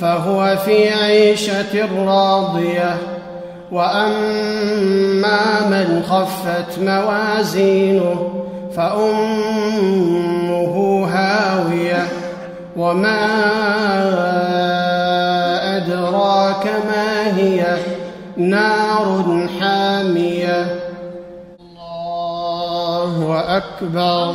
فهو في عيشة راضية. وأما من خفت موازينه فأمه هاوية. وما أدراك ما هي؟ نار حامية الله أكبر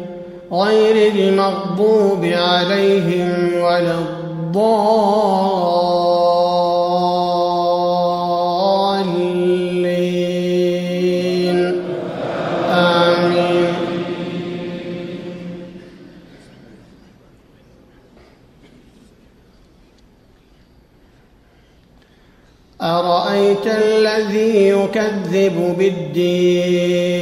غير المغضوب عليهم ولا الضالين. آمين. أرأيت الذي يكذب بالدين؟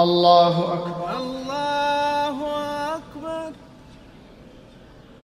الله أكبر.